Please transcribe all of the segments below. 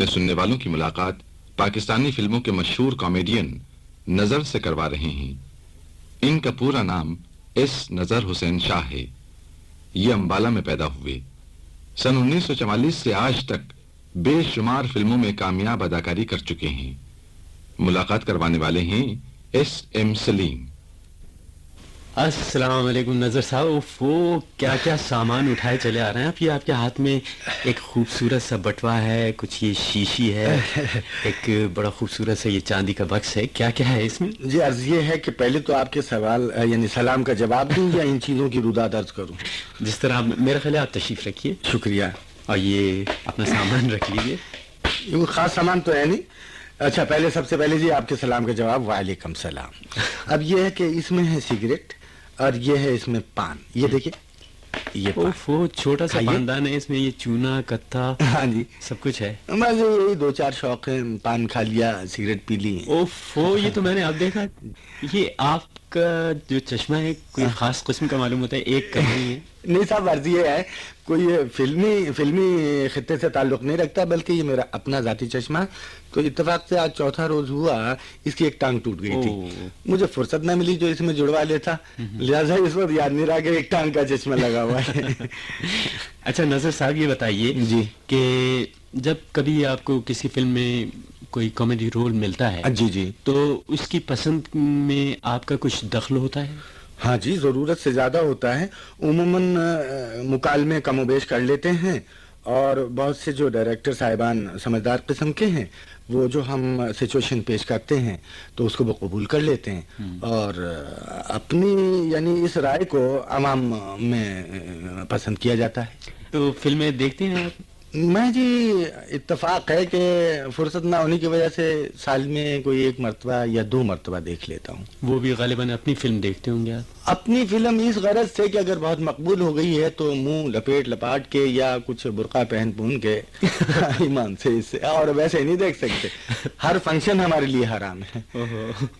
میں سننے والوں کی ملاقات پاکستانی فلموں کے مشہور کامیڈین نظر سے کروا رہے ہیں۔ ان کا پورا نام ایس نظر حسین شاہ ہے۔ یہ امبالہ میں پیدا ہوئے۔ سن انیس سو چوالیس سے آج تک بے شمار فلموں میں کامیاب اداکاری کر چکے ہیں۔ ملاقات کروانے والے ہیں ایس ایم سلیم۔ السلام علیکم نظر صاحب وہ کیا کیا سامان اٹھائے چلے آ رہے ہیں؟ آپ یہ آپ کے ہاتھ میں ایک خوبصورت سا بٹوا ہے کچھ یہ شیشی ہے ایک بڑا خوبصورت سا یہ چاندی کا بکس ہے۔ کیا کیا ہے اس میں؟ جی عرض یہ ہے کہ پہلے تو آپ کے سوال یعنی سلام کا جواب دوں یا ان چیزوں کی ردا درج کروں؟ جس طرح آپ میرا خیال ہے آپ تشریف رکھیے۔ شکریہ۔ اور یہ اپنا سامان رکھ لیجیے یہ خاص سامان تو ہے نہیں۔ اچھا پہلے سب سے پہلے جی آپ کے سلام کا جواب وعلیکم سلام اب یہ ہے کہ اس میں ہے سگریٹ۔ اور یہ ہے اس میں پان۔ یہ دیکھیے یہ وہ چھوٹا سا۔ خاندان ہے اس میں یہ چونا کتھا ہاں جی۔ سب کچھ ہے۔ بس یہی دو چار شوق ہیں پان کھا لیا سگریٹ پی لی۔ اوف وہ یہ تو میں نے اب دیکھا۔ یہ آپ کا جو چشمہ ہے کوئی خاص قسم کا معلوم ہوتا ہے ایک نہیں ہے۔ نہیں صاحب عرض یہ ہے۔ کوئی فلمی فلمی خطے سے تعلق نہیں رکھتا بلکہ یہ میرا اپنا ذاتی چشمہ تو اتفاق سے آج چوتھا روز ہوا اس کی ایک ٹانگ ٹوٹ گئی تھی۔ مجھے فرصت نہ ملی جو اس میں جڑوا لیتا۔ لہٰذا اس وقت یاد نہیں رہا کہ ایک ٹانگ کا چشمہ لگا ہوا ہے۔ اچھا نظر صاحب یہ بتائیے جی۔ کہ جب کبھی آپ کو کسی فلم میں کوئی کامیڈی رول ملتا ہے جی جی۔ تو اس کی پسند میں آپ کا کچھ دخل ہوتا ہے؟ ہاں جی ضرورت سے زیادہ ہوتا ہے۔ عموماً مکالمے کم و بیش کر لیتے ہیں۔ اور بہت سے جو ڈائریکٹر صاحبان سمجھدار قسم کے ہیں وہ جو ہم سچویشن پیش کرتے ہیں تو اس کو وہ قبول کر لیتے ہیں۔ اور اپنی یعنی اس رائے کو عوام میں پسند کیا جاتا ہے۔ تو فلمیں دیکھتے ہیں آپ؟ میں جی اتفاق ہے کہ فرصت نہ ہونے کی وجہ سے سال میں کوئی ایک مرتبہ یا دو مرتبہ دیکھ لیتا ہوں۔ وہ بھی غالباً اپنی فلم دیکھتے ہوں گے اپنی فلم اس غرض سے کہ اگر بہت مقبول ہو گئی ہے تو منہ لپیٹ لپاٹ کے یا کچھ برقع پہن پہن کے ایمان سے اس سے اور ویسے نہیں دیکھ سکتے۔ ہر فنکشن ہمارے لیے حرام ہے۔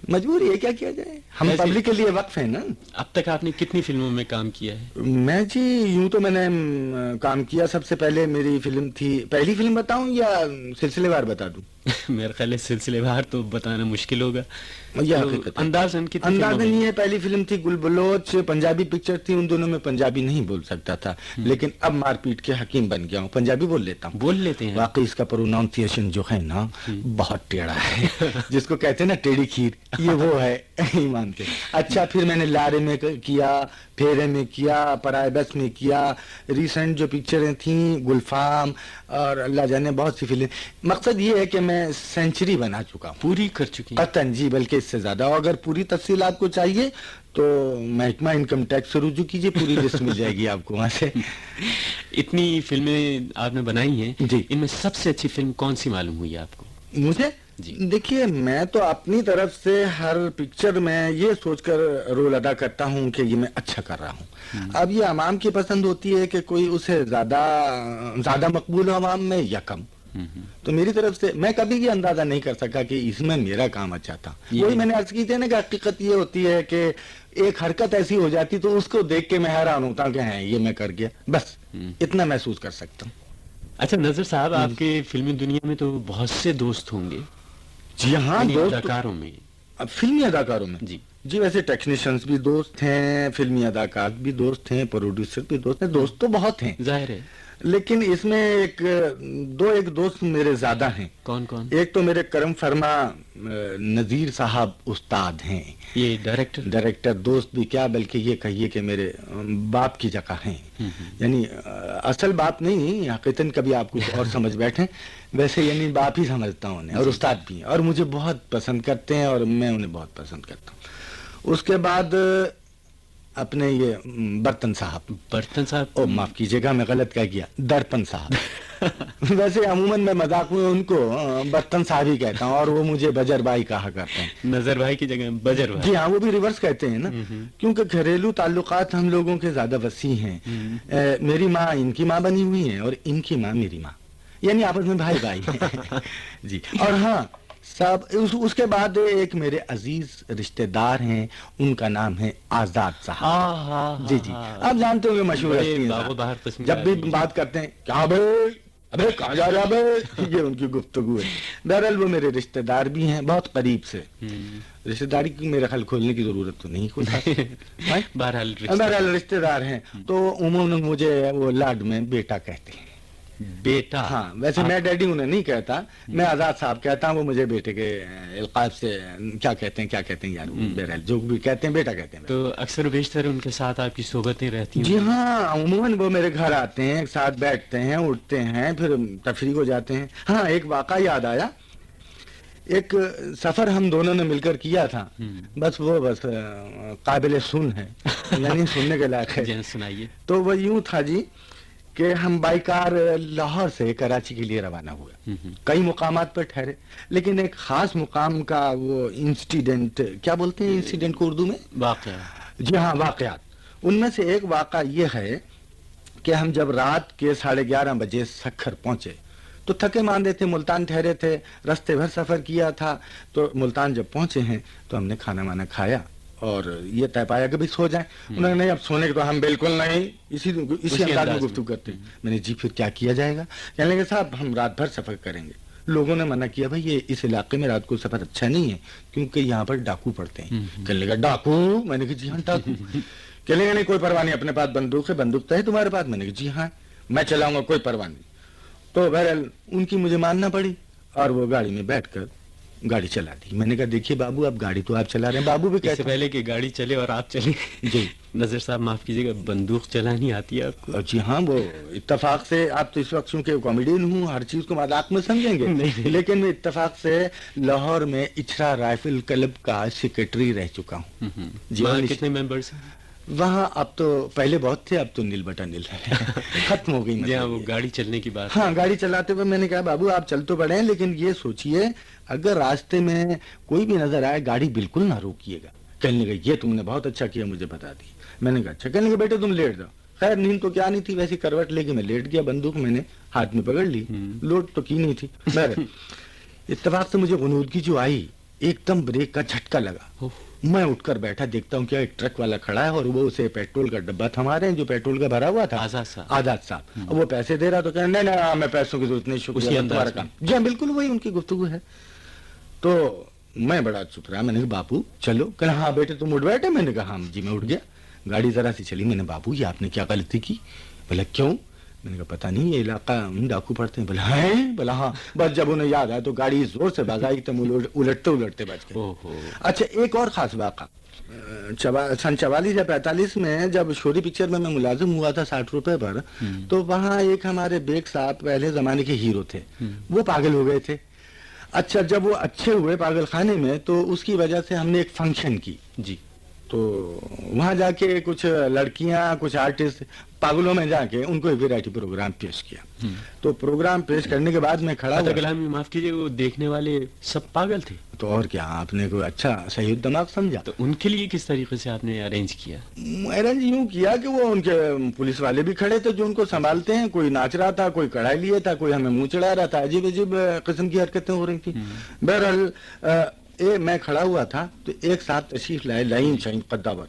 مجبوری ہے کیا کیا جائے؟ ہم پبلک کے لیے وقف ہیں نا۔ اب تک آپ نے کتنی فلموں میں کام کیا ہے؟ میں جی یوں تو میں نے کام کیا سب سے پہلے میری فلم تھی پہلی فلم بتاؤں یا سلسلے وار بتا دوں؟ میرے خیال ہے سلسلے بار تو بتانا مشکل ہوگا۔ یہ تو حقیقت ہے۔ پہلی فلم تھی گل بلوچ پنجابی پکچر تھی ان دونوں میں پنجابی نہیں بول سکتا تھا۔ لیکن اب مار پیٹ کے حکیم بن گیا ہوں پنجابی بول لیتا ہوں۔ بول لیتے ہیں۔ واقعی اس کا پروناؤنسیشن جو ہے نا بہت ٹیڑھا ہے۔ جس کو کہتے ہیں نا ٹیڑھی کھیر یہ وہ ہے ایمان کے اچھا پھر میں نے لارے میں کیا پھیرے میں کیا پرائے بس میں کیا۔ ریسنٹ جو پکچریں تھیں گلفام اور اللہ جانے بہت سی فلم مقصد یہ ہے کہ میں سینچری بنا چکا ہوں۔ پوری کر چکی قطن جی بلکہ اس سے زیادہ۔ اگر پوری تفصیل آپ کو چاہیے تو محکمہ انکم ٹیکس سے رجوع کیجیے پوری لسٹ مل جائے گی آپ کو وہاں سے۔ اتنی فلمیں آپ نے بنائی ہیں۔ جی۔ ان میں سب سے اچھی فلم کون سی معلوم ہوئی آپ کو؟ مجھے؟ جی۔ دیکھیے میں تو اپنی طرف سے ہر پکچر میں یہ سوچ کر رول ادا کرتا ہوں کہ یہ میں اچھا کر رہا ہوں۔ اب یہ عوام کی پسند ہوتی ہے کہ کوئی اسے زیادہ زیادہ مقبول عوام میں یا کم۔ تو میری طرف سے میں کبھی یہ اندازہ نہیں کر سکا کہ اس میں میرا کام اچھا تھا۔ یہ- وہی میں نے عرض کی تھی نا کہ حقیقت یہ ہوتی ہے کہ ایک حرکت ایسی ہو جاتی تو اس کو دیکھ کے میں حیران ہوتا ہوں کہ ہاں یہ میں کر گیا۔ بس اتنا محسوس کر سکتا ہوں۔ اچھا نظر صاحب آپ کے فلمی دنیا میں تو بہت سے دوست ہوں گے۔ جی ہاں یعنی دوست اداکاروں میں۔ اب فلمی اداکاروں میں؟ جی۔ جی ویسے ٹیکنیشینز بھی دوست ہیں فلمی اداکار بھی دوست ہیں پروڈیوسر بھی دوست ہیں دوست تو بہت ہیں۔ ظاہر ہے۔ لیکن اس میں ایک دو ایک دوست میرے زیادہ ہیں۔ کون کون؟ ایک تو میرے کرم فرما نذیر صاحب استاد ہیں۔ یہ ڈائریکٹر ڈائریکٹر دوست بھی کیا بلکہ یہ کہیے کہ میرے باپ کی جگہ ہیں۔ یعنی اصل باپ نہیں حقیقتاً کبھی آپ کچھ اور سمجھ بیٹھیں۔ ویسے یعنی باپ ہی سمجھتا ہوں انہیں اور استاد بھی اور مجھے بہت پسند کرتے ہیں اور میں انہیں بہت پسند کرتا ہوں۔ اس کے بعد اپنے یہ برتن صاحب۔ برتن صاحب؟ او معاف کیجیے گا میں غلط کہہ گیا۔ درپن صاحب۔ ویسے عموماً میں مذاق میں ان کو برتن صاحب ہی کہتا ہوں اور وہ مجھے بجر بائی کہا کرتے ہیں۔ نظر بھائی کی جگہ بجر بھائی۔ جی ہاں وہ بھی ریورس کہتے ہیں نا۔ کیونکہ گھریلو تعلقات ہم لوگوں کے زیادہ وسیع ہیں۔ میری ماں ان کی ماں بنی ہوئی ہیں اور ان کی ماں میری ماں۔ یعنی آپس میں بھائی بھائی جی اور ہاں سب اس, اس کے بعد ایک میرے عزیز رشتہ دار ہیں ان کا نام ہے آزاد صاحب۔ جی جی۔ آپ جانتے ہوں گے مشہور ہستی صاحب۔ جب بھی۔ بات کرتے ہیں کیا بھائی؟ ابے کہاں جا رہا بھائی؟ یہ ان کی گفتگو ہے۔ بہرحال وہ میرے رشتہ دار بھی ہیں بہت قریب سے۔ رشتہ داری کی میرا خیال کھولنے کی ضرورت تو نہیں۔ ہیں؟ بہرحال بہرحال رشتہ دار ہیں۔ تو عموماً مجھے وہ لاڈ میں بیٹا کہتے ہیں۔ بیٹا ہاں ویسے میں ڈیڈی انہیں نہیں کہتا میں آزاد صاحب کہتا ہوں وہ مجھے بیٹے کے القاب سے کیا کہتے ہیں کیا کہتے ہیں یار جو بھی کہتے ہیں بیٹا کہتے ہیں۔ تو اکثر بیشتر ان کے ساتھ آپ کی صحبتیں رہتی ہیں؟ جی ہاں عموماً وہ میرے گھر آتے ہیں ساتھ بیٹھتے ہیں اٹھتے ہیں پھر تفریح ہو جاتے ہیں۔ ہاں ایک واقعہ یاد آیا۔ ایک سفر ہم دونوں نے مل کر کیا تھا۔ بس وہ بس قابل سن ہے یعنی سننے کے لائق ہے۔ جی سنائیے۔ تو وہ یوں تھا جی کہ ہم بائی کار لاہور سے کراچی کے لیے روانہ ہوئے۔ کئی مقامات پر ٹھہرے۔ لیکن ایک خاص مقام کا وہ انسیڈنٹ کیا بولتے ہیں انسیڈنٹ کو اردو میں؟ واقعہ۔ جی ہاں واقعات۔ ان میں سے ایک واقعہ یہ ہے کہ ہم جب رات کے ساڑھے گیارہ بجے سکھر پہنچے تو تھکے ماندے تھے ملتان ٹھہرے تھے رستے بھر سفر کیا تھا۔ تو ملتان جب پہنچے ہیں تو ہم نے کھانا وانا کھایا۔ اور یہ طے پایا کہ بھی سو جائیں۔ انہوں نے نہیں اب سونے کے تو ہم بالکل نہیں۔ اسی اسی انداز میں۔ گفتگو کرتے ہیں۔ میں نے جی پھر کیا کیا جائے گا؟ کہنے لگے صاحب ہم رات بھر سفر کریں گے۔ لوگوں نے منع کیا بھائی یہ اس علاقے میں رات کو سفر اچھا نہیں ہے کیونکہ یہاں پر ڈاکو پڑتے ہیں۔ کہنے لگا ڈاکو؟ میں نے کہا جی ہاں ڈاکو۔ کہنے لگا نہیں کوئی پرواہ نہیں اپنے پاس بندوق ہے بندوق تو ہے تمہارے پاس۔ میں نے کہا جی ہاں میں چلاؤں گا کوئی پرواہ نہیں۔ تو بہرحال ان کی مجھے ماننا پڑی اور وہ گاڑی میں بیٹھ کر گاڑی چلا دی۔ میں نے کہا دیکھیے بابو اب گاڑی تو آپ چلا رہے ہیں۔ بابو بھی اس سے کہتے پہلے کہ گاڑی چلے اور آپ چلے۔ جی۔ نظر صاحب معاف کیجیے گا بندوق چلانی آتی ہے آپ کو۔ جی ہاں وہ اتفاق سے آپ تو اس وقت چونکہ کامیڈین ہوں ہر چیز کو مذاق میں سمجھیں گے۔ لیکن میں اتفاق سے لاہور میں اچھرا رائفل کلب کا سیکرٹری رہ چکا ہوں۔ جی ہاں، کتنے ممبرس ہیں؟ وہاں اب تو پہلے بہت تھے اب تو نیل بٹا نیل ہے۔ ختم ہو گئی جی ہاں مطلب وہ۔ گاڑی چلنے کی بات ہاں گاڑی چلاتے ہوئے میں نے کہا بابو آپ چل تو پڑے ہیں لیکن یہ سوچئے اگر راستے میں کوئی بھی نظر آئے گاڑی بالکل نہ روکیے گا۔ کہنے لگا یہ تم نے بہت اچھا کیا مجھے بتا دی۔ میں نے کہا اچھا۔ کہنے لگا بیٹے تم لیٹ جاؤ۔ خیر نیند تو کیا نہیں تھی ویسی کروٹ لے کے میں لیٹ گیا بندوق میں نے ہاتھ میں پکڑ لی۔ لوٹ تو کی نہیں تھی۔ اتفاق سے مجھے غنودگی جو آئی ایک دم بریک کا جھٹکا لگا۔ میں اٹھ کر بیٹھا دیکھتا ہوں کیا ایک ٹرک والا کھڑا ہے اور وہ اسے پیٹرول کا ڈبہ تھما رہے ہیں جو پیٹرول کا بھرا ہوا تھا۔ آزاد صاحب۔ آزاد صاحب۔ اب وہ پیسے دے رہا تو کہنا نہیں نہیں میں پیسوں کی ضرورت نہیں شکریہ تمہارا۔ کام۔ جی ہاں بالکل وہی ان کی گفتگو ہے۔ تو میں بڑا چپ رہا میں نے کہا باپو چلو۔ کہنا ہاں بیٹے تم اٹھ بیٹھے؟ میں نے کہا ہاں جی میں اٹھ گیا۔ گاڑی ذرا سی چلی۔ میں نے بابو یہ آپ نے کیا غلطی کی؟ بولا کیوں؟ میں نے کہا پتا نہیں یہ علاقہ ہم ڈاکو پڑتے ہیں. بولا ہیں؟ بولا ہاں. بس جب انہیں یاد آیا تو گاڑی زور سے بھگائی تو الٹتے الٹتے بچ گئے۔ اچھا ایک اور خاص واقعہ۔ سن چوالیس یا پینتالیس میں جب شوری پکچر میں میں ملازم ہوا تھا ساٹھ روپے پر تو وہاں ایک ہمارے بیگ صاحب پہلے زمانے کے ہیرو تھے۔ وہ پاگل ہو گئے تھے۔ اچھا جب وہ اچھے ہوئے پاگل خانے میں تو اس کی وجہ سے ہم نے ایک فنکشن کی۔ جی۔ تو وہاں جا کے کچھ لڑکیاں کچھ آرٹسٹ پاگلوں میں جا کے ان کو ایک ویرائٹی پروگرام پیش کیا۔ تو پروگرام پیش کرنے کے بعد میں کھڑا عطا ہوا غلامی معاف کیجیے وہ دیکھنے والے سب پاگل تھے۔ تو اور کیا آپ نے کوئی اچھا صحیح دماغ سمجھا؟ تو ان کے لیے کس طریقے سے آپ نے ارینج کیا؟ ارنج یوں کیا کہ وہ ان کے پولیس والے بھی کھڑے تھے جو ان کو سنبھالتے ہیں۔ کوئی ناچ رہا تھا کوئی کڑھائی لیے تھا کوئی ہمیں منہ چڑھا رہا تھا۔ عجیب عجیب قسم کی حرکتیں ہو رہی تھی بہرحال اے میں کھڑا ہوا تھا تو ایک ساتھ تشریف لائے لائن شائن قداور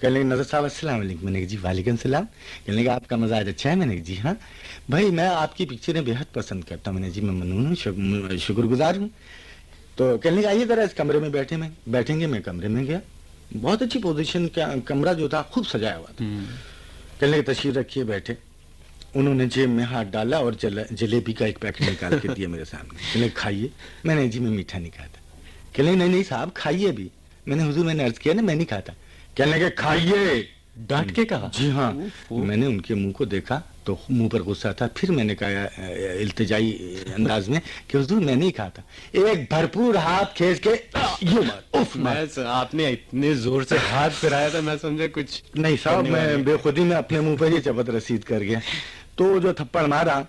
کہنے لگے نظر صاحب السلام علیکم۔ میں نے جی وعلیکم السلام۔ کہنے لگا آپ کا مزاج اچھا ہے؟ میں نے جی ہاں۔ بھائی میں آپ کی پکچریں بےحد پسند کرتا ہوں۔ میں نے جی میں ممنون ہوں شک- شکر گزار ہوں۔ تو کہنے لگا آئیے ذرا اس کمرے میں بیٹھے میں۔ بیٹھیں گے؟ میں کمرے میں گیا۔ بہت اچھی پوزیشن کا کمرہ جو تھا خوب سجایا ہوا تھا۔ کہنے لگے تشریف رکھیے بیٹھے۔ انہوں نے جیب میں ہاتھ ڈالا اور جل- جلیبی کا ایک پیکٹ نکال کے دیا میرے سامنے۔ کہنے لگے کھائیے۔ میں نے جی میں میٹھا نہیں کھاتا۔ کہنے لگے نہیں نہیں صاحب کھائیے بھی۔ میں نے حضور میں نے عرض کیا نا میں نہیں کھاتا۔ کہنے لگے کھائیے۔ ڈانٹ کے کہا؟ جی ہاں۔ میں نے ان کے منہ کو دیکھا تو منہ پر غصہ تھا۔ پھر میں نے کہا التجائی انداز میں کہ حضور میں نہیں کھاتا۔ ایک بھرپور ہاتھ کھینچ کے آپ نے اتنے زور سے ہاتھ پھرایا تھا میں سمجھا کچھ نہیں صاحب میں۔ بے خودی میں اپنے منہ پر ہی چپت رسید کر گیا۔ تو جو تھپڑ مارا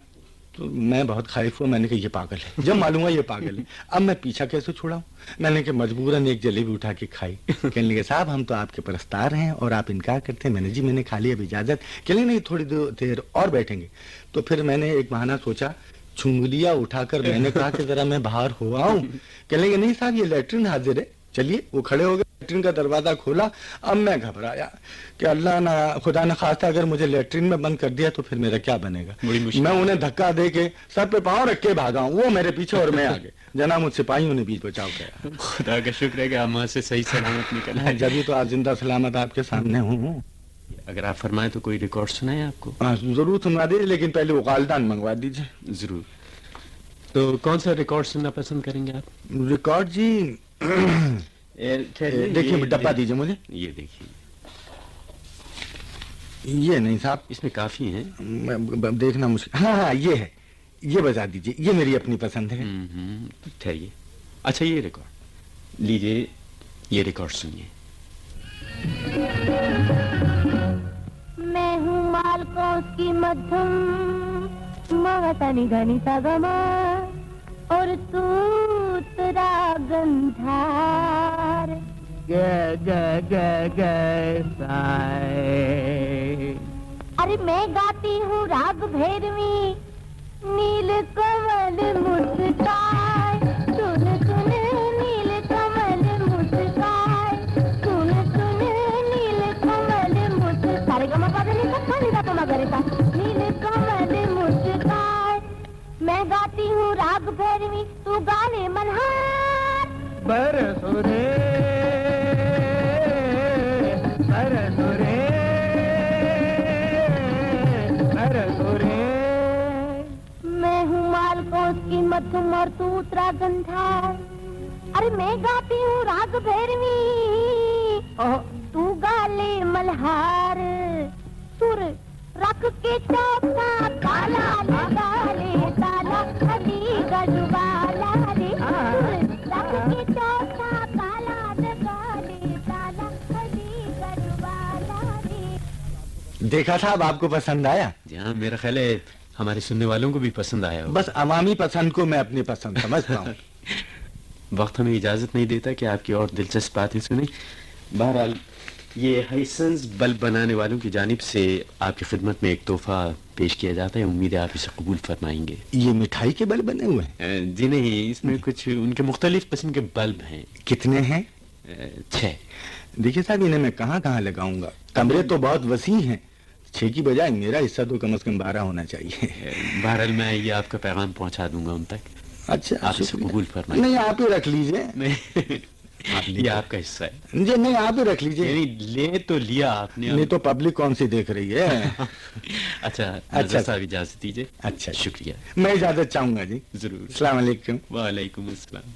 تو میں بہت خائف ہوں، میں نے کہا یہ پاگل ہے۔ جب معلوم ہوا یہ پاگل ہے۔ اب میں پیچھا کیسے چھوڑا ہوں میں نے کہا مجبوراً ایک جلیبی اٹھا کے کھائی۔ کہنے لگے، صاحب ہم تو آپ کے پرستار ہیں اور آپ انکار کرتے ہیں۔ میں نے جی میں نے کھا لی اب اجازت۔ کہ نہیں، تھوڑی دیر اور بیٹھیں گے۔ تو پھر میں نے ایک بہانہ سوچا چھنگلیا اٹھا کر میں نے کہا کہ ذرا میں باہر ہوا ہوں۔ کہنے نہیں صاحب، یہ لیٹرن حاضر ہے۔ چلیے، وہ کھڑے ہو گئے۔ لیٹرین کا دروازہ کھولا اب میں گھبرایا کہ اللہ نہ خدا نہ خاص اگر مجھے لیٹرین میں بند کر دیا تو پھر میرا کیا بنے گا؟ میں انہیں دھکا دے کے سر پہ پاؤں رکھ کے بھاگا ہوں وہ میرے پیچھے اور میں آگے۔ جناب مجھ سپاہیوں نے بیچ بچاؤ کیا۔ خدا کا شکر ہے کہ آپ وہاں سے صحیح سلامت نکل نکلا جبھی تو آج زندہ سلامت آپ کے سامنے ہوں۔ اگر آپ فرمائیں تو کوئی ریکارڈ سنائیں آپ کو؟ ہاں، ضرور سنوا دیجیے لیکن پہلے وہ غالدان منگوا دیجیے ضرور۔ تو کون سا ریکارڈ سننا پسند کریں گے آپ؟ ریکارڈ جی دیکھیں ڈبا دیجیے مجھے۔ یہ دیکھیے۔ یہ نہیں صاحب۔ اس میں کافی ہیں۔ دیکھنا مشکل ہاں ہاں یہ ہے۔ یہ بتا دیجیے۔ یہ میری اپنی پسند ہے۔ ٹھہریے۔ اچھا یہ ریکارڈ۔ لیجیے یہ ریکارڈ سنیے۔ میں ہوں مال کو اس کی مدھم مغتا مغتنی گنی سگما اور تو ترا گندھا ارے میں گاتی ہوں راگ بھیروی نیل کمل مسکائے سن سن نیل کمل مسکائے سن سن نیل کمل نیل کمل مسکائے میں گاتی ہوں راگ بھیروی تو گانے منہار۔ مدھم اور تو اترا گندھا ارے میں گاتی ہوں راگ بھیروی تو گالے ملہار سر رکھ کے چوکا تالا لگالے تالا ہری گجوالا رے رکھ کے چوکا تالا لگالے تالا ہری گجوالا رے دیکھا صاحب آپ کو پسند آیا جی ہاں میرا خیال ہے ہمارے سننے والوں کو بھی پسند آیا ہوگا۔ بس عوامی پسند کو میں اپنی پسند سمجھتا ہوں۔ وقت ہمیں اجازت نہیں دیتا کہ آپ کی اور دلچسپ باتیں سنیں۔ بہرحال یہ ہائسنس بلب بنانے والوں کی جانب سے آپ کی خدمت میں ایک تحفہ پیش کیا جاتا ہے۔ امید ہے آپ اسے قبول فرمائیں گے۔ یہ مٹھائی کے بلب بنے ہوئے ہیں؟ جی نہیں اس میں کچھ ان کے مختلف قسم کے بلب ہیں۔ کتنے ہیں؟ چھ۔ دیکھیے صاحب انہیں میں کہاں کہاں لگاؤں گا؟ کمرے تو بہت وسیع ہیں۔ چھ کی بجائے میرا حصہ تو کم از کم بارہ ہونا چاہیے۔ بہرحال میں یہ آپ کا پیغام پہنچا دوں گا ان تک۔ اچھا آپ اسے قبول فرمائیں۔ نہیں آپ ہی رکھ لیجیے۔ یہ آپ کا حصہ ہے۔ جی نہیں آپ ہی رکھ لیجیے۔ یعنی لے تو لیا آپ نے۔ نہیں تو پبلک کون سی دیکھ رہی ہے؟ اچھا اچھا۔ صاحب اجازت دیجیے اچھا،, اچھا۔ شکریہ۔ میں اجازت چاہوں گا جی۔ ضرور۔ السلام علیکم۔ وعلیکم السلام۔